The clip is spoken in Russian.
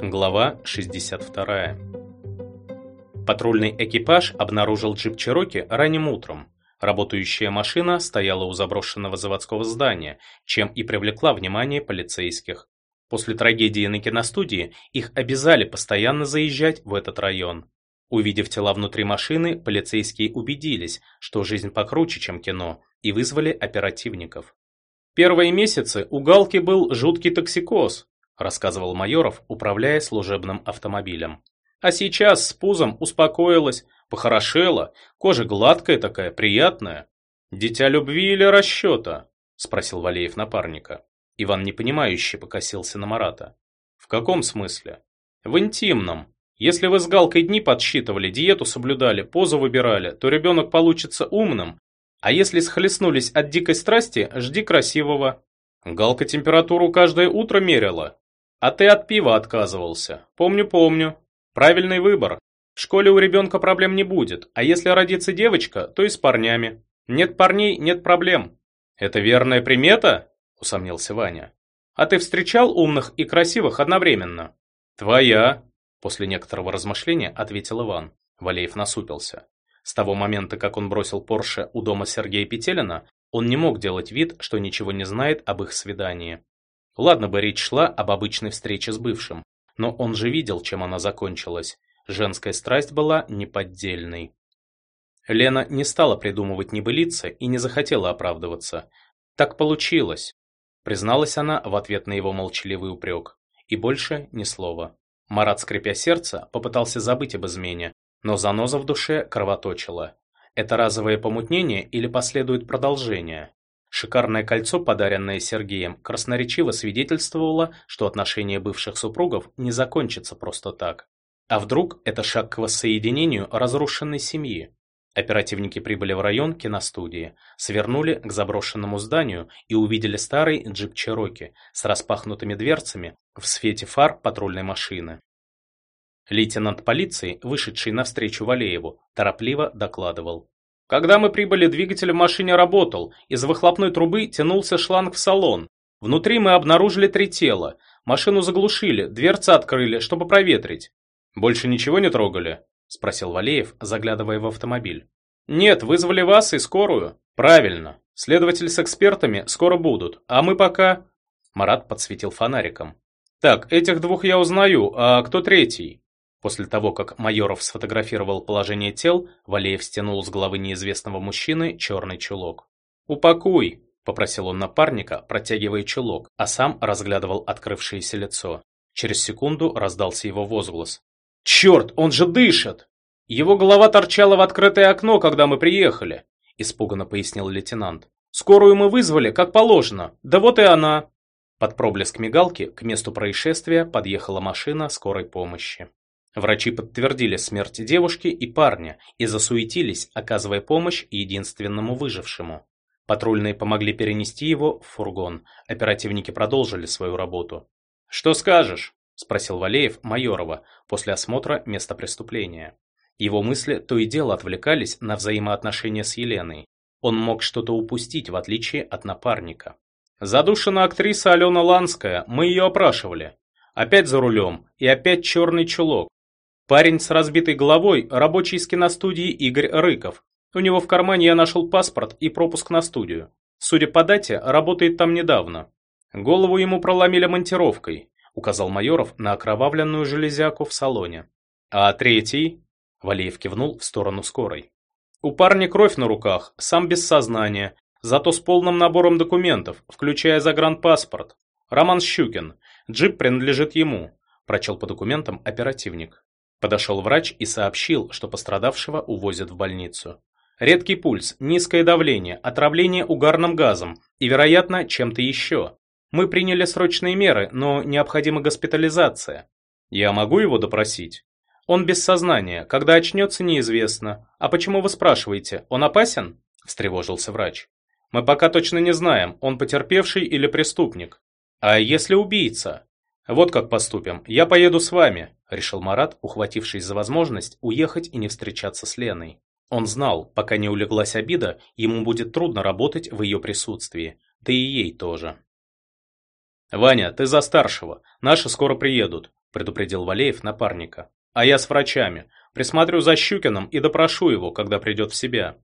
Глава 62. Патрульный экипаж обнаружил джип Чероки ранним утром. Работающая машина стояла у заброшенного заводского здания, чем и привлекла внимание полицейских. После трагедии на киностудии их обязали постоянно заезжать в этот район. Увидев тела внутри машины, полицейские убедились, что жизнь покруче, чем кино, и вызвали оперативников. Первые месяцы у Галки был жуткий токсикоз, рассказывал Майоров, управляя служебным автомобилем. А сейчас с пузом успокоилась, похорошела, кожа гладкая такая, приятная. Дитя любви или расчета? Спросил Валеев напарника. Иван непонимающе покосился на Марата. В каком смысле? В интимном. Если вы с Галкой дни подсчитывали, диету соблюдали, позу выбирали, то ребенок получится умным, а если схлестнулись от дикой страсти, жди красивого. Галка температуру каждое утро меряла. А ты от пива отказывался. Помню-помню. Правильный выбор. В школе у ребенка проблем не будет, а если родится девочка, то и с парнями. Нет парней, нет проблем. Это верная примета? Усомнился Ваня. А ты встречал умных и красивых одновременно? Твоя. После некоторого размышления ответил Иван. Валеев насупился. С того момента, как он бросил Порше у дома Сергея Петелина, он не мог делать вид, что ничего не знает об их свидании. Ладно бы речь шла об обычной встрече с бывшим, но он же видел, чем она закончилась. Женская страсть была неподдельной. Лена не стала придумывать небылицы и не захотела оправдываться. Так получилось, призналась она в ответ на его молчаливый упрек. И больше ни слова. Марат, скрипя сердце, попытался забыть об измене, но заноза в душе кровоточила. Это разовое помутнение или последует продолжение? Шикарное кольцо, подаренное Сергеем, красноречиво свидетельствовало, что отношения бывших супругов не закончатся просто так. А вдруг это шаг к воссоединению разрушенной семьи? Оперативники прибыли в район киностудии, свернули к заброшенному зданию и увидели старый джип Чероки с распахнутыми дверцами в свете фар патрульной машины. Лейтенант полиции, вышедший навстречу Валееву, торопливо докладывал. Когда мы прибыли, двигатель в машине работал, из выхлопной трубы тянулся шланг в салон. Внутри мы обнаружили три тела. Машину заглушили, дверцы открыли, чтобы проветрить. Больше ничего не трогали? спросил Валеев, заглядывая в автомобиль. Нет, вызвали вас и скорую. Правильно. Следователь с экспертами скоро будут, а мы пока Марат подсветил фонариком. Так, этих двух я узнаю, а кто третий? После того, как Майоров сфотографировал положение тел, Валеев стянул с головы неизвестного мужчины черный чулок. «Упакуй!» – попросил он напарника, протягивая чулок, а сам разглядывал открывшееся лицо. Через секунду раздался его возглас. «Черт, он же дышит!» «Его голова торчала в открытое окно, когда мы приехали», – испуганно пояснил лейтенант. «Скорую мы вызвали, как положено. Да вот и она». Под проблеск мигалки к месту происшествия подъехала машина скорой помощи. Врачи подтвердили смерть девушки и парня и засуетились, оказывая помощь единственному выжившему. Патрульные помогли перенести его в фургон. Оперативники продолжили свою работу. «Что скажешь?» – спросил Валеев Майорова после осмотра места преступления. Его мысли то и дело отвлекались на взаимоотношения с Еленой. Он мог что-то упустить, в отличие от напарника. Задушена актриса Алена Ланская, мы ее опрашивали. Опять за рулем и опять черный чулок. Парень с разбитой головой – рабочий из киностудии Игорь Рыков. У него в кармане я нашел паспорт и пропуск на студию. Судя по дате, работает там недавно. Голову ему проломили монтировкой, указал Майоров на окровавленную железяку в салоне. А третий? Валеев кивнул в сторону скорой. У парня кровь на руках, сам без сознания, зато с полным набором документов, включая загранпаспорт. Роман Щукин. Джип принадлежит ему, прочел по документам оперативник. Подошел врач и сообщил, что пострадавшего увозят в больницу. Редкий пульс, низкое давление, отравление угарным газом и, вероятно, чем-то еще. Мы приняли срочные меры, но необходима госпитализация. Я могу его допросить? Он без сознания, когда очнется, неизвестно. А почему вы спрашиваете, он опасен? Встревожился врач. Мы пока точно не знаем, он потерпевший или преступник. А если убийца? «Вот как поступим. Я поеду с вами», – решил Марат, ухватившись за возможность уехать и не встречаться с Леной. Он знал, пока не улеглась обида, ему будет трудно работать в ее присутствии, да и ей тоже. «Ваня, ты за старшего. Наши скоро приедут. — предупредил Валеев напарника. «А я с врачами. Присмотрю за Щукиным и допрошу его, когда придет в себя».